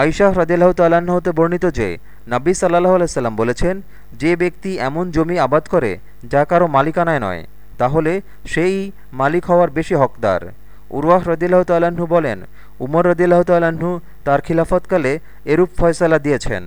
আইশাহ রদিল্লাহ তাল্লাহ্ন হতে বর্ণিত যে নাব্বি সাল্লাহ আলাইসাল্লাম বলেছেন, যে ব্যক্তি এমন জমি আবাদ করে, যা কারও মালিকানায় নয়, তাহলে সেই মালিক হওয়ার বেশি হকদার। উরওয়াহ রদিল্লাহ তাল্লাহ্ন বলেন, উমর রদিল্লাহ তাল্লাহ্ন তার খিলাফতকালে এরূপ ফয়সালা দিয়েছেন।